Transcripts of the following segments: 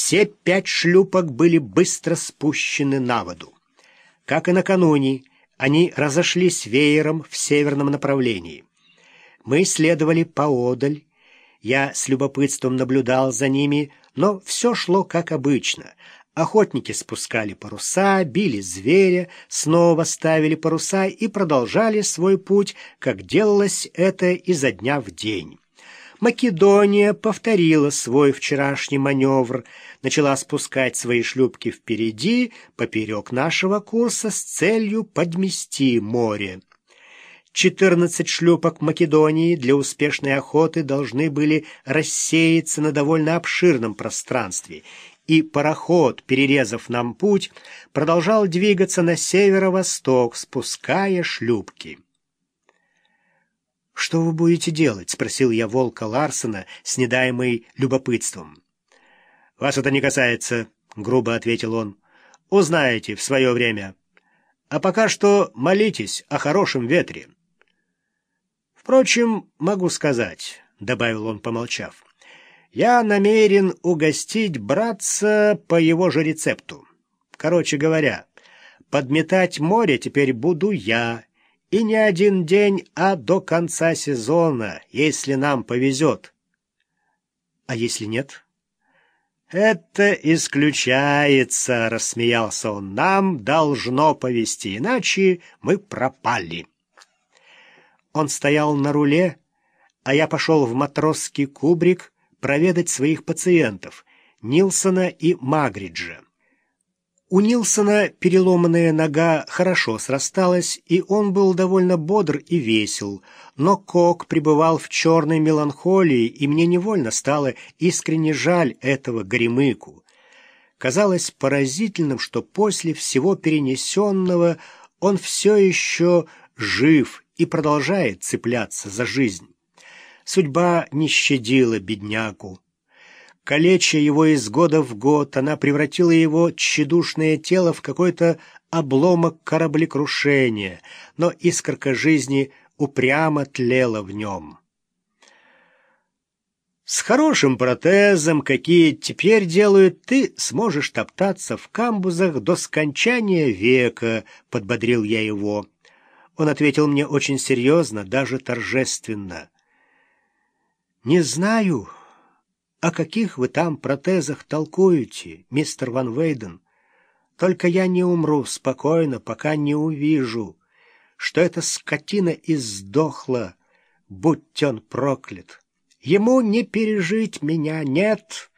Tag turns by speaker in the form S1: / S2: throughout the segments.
S1: Все пять шлюпок были быстро спущены на воду. Как и накануне, они разошлись веером в северном направлении. Мы следовали поодаль. Я с любопытством наблюдал за ними, но все шло как обычно. Охотники спускали паруса, били зверя, снова ставили паруса и продолжали свой путь, как делалось это изо дня в день. Македония повторила свой вчерашний маневр, начала спускать свои шлюпки впереди, поперек нашего курса, с целью подмести море. Четырнадцать шлюпок Македонии для успешной охоты должны были рассеяться на довольно обширном пространстве, и пароход, перерезав нам путь, продолжал двигаться на северо-восток, спуская шлюпки. «Что вы будете делать?» — спросил я волка Ларсена с недаемой любопытством. «Вас это не касается», — грубо ответил он. «Узнаете в свое время. А пока что молитесь о хорошем ветре». «Впрочем, могу сказать», — добавил он, помолчав, «я намерен угостить братца по его же рецепту. Короче говоря, подметать море теперь буду я, и не один день, а до конца сезона, если нам повезет». «А если нет?» «Это исключается», — рассмеялся он. «Нам должно повезти, иначе мы пропали». Он стоял на руле, а я пошел в матросский кубрик проведать своих пациентов, Нилсона и Магриджа. У Нилсона переломанная нога хорошо срасталась, и он был довольно бодр и весел, но Кок пребывал в черной меланхолии, и мне невольно стало искренне жаль этого горемыку. Казалось поразительным, что после всего перенесенного он все еще жив и продолжает цепляться за жизнь. Судьба не щадила бедняку. Калеча его из года в год, она превратила его тщедушное тело в какой-то обломок кораблекрушения, но искорка жизни упрямо тлела в нем. С хорошим протезом, какие теперь делают, ты сможешь топтаться в камбузах до скончания века, — подбодрил я его. Он ответил мне очень серьезно, даже торжественно. «Не знаю, о каких вы там протезах толкуете, мистер Ван Вейден? Только я не умру спокойно, пока не увижу, что эта скотина издохла, будь он проклят. Ему не пережить меня, нет,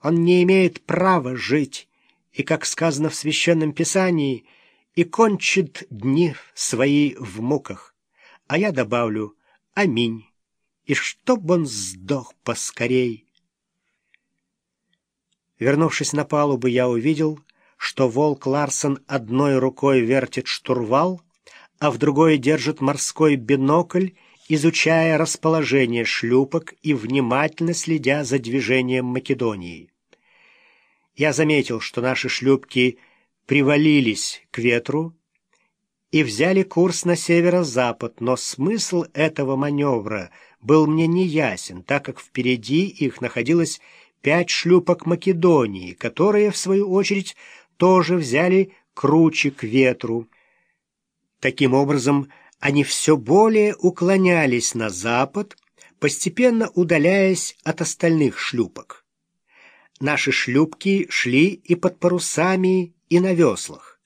S1: он не имеет права жить, и, как сказано в Священном Писании, и кончит дни свои в муках. А я добавлю «Аминь», и чтоб он сдох поскорей. Вернувшись на палубу, я увидел, что волк Ларсон одной рукой вертит штурвал, а в другой держит морской бинокль, изучая расположение шлюпок и внимательно следя за движением Македонии. Я заметил, что наши шлюпки привалились к ветру и взяли курс на северо-запад, но смысл этого маневра был мне неясен, так как впереди их находилась пять шлюпок Македонии, которые, в свою очередь, тоже взяли круче к ветру. Таким образом, они все более уклонялись на запад, постепенно удаляясь от остальных шлюпок. Наши шлюпки шли и под парусами, и на веслах.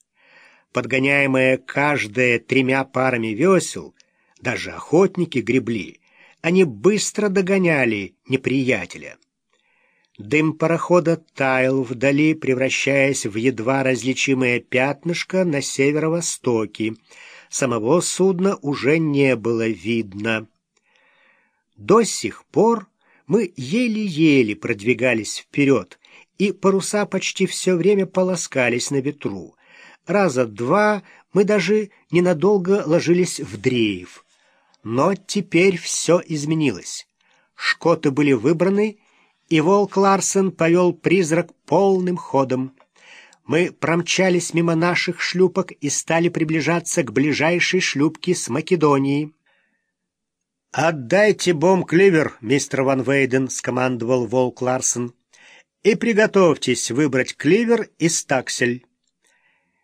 S1: Подгоняемые каждая тремя парами весел, даже охотники гребли, они быстро догоняли неприятеля. Дым парохода таял вдали, превращаясь в едва различимое пятнышко на северо-востоке. Самого судна уже не было видно. До сих пор мы еле-еле продвигались вперед, и паруса почти все время полоскались на ветру. Раза два мы даже ненадолго ложились в дрейф. Но теперь все изменилось. Шкоты были выбраны, и волк Ларсен повел призрак полным ходом. Мы промчались мимо наших шлюпок и стали приближаться к ближайшей шлюпке с Македонией. «Отдайте бомб-кливер, мистер Ван Вейден», — скомандовал волк Ларсен. и приготовьтесь выбрать кливер и стаксель.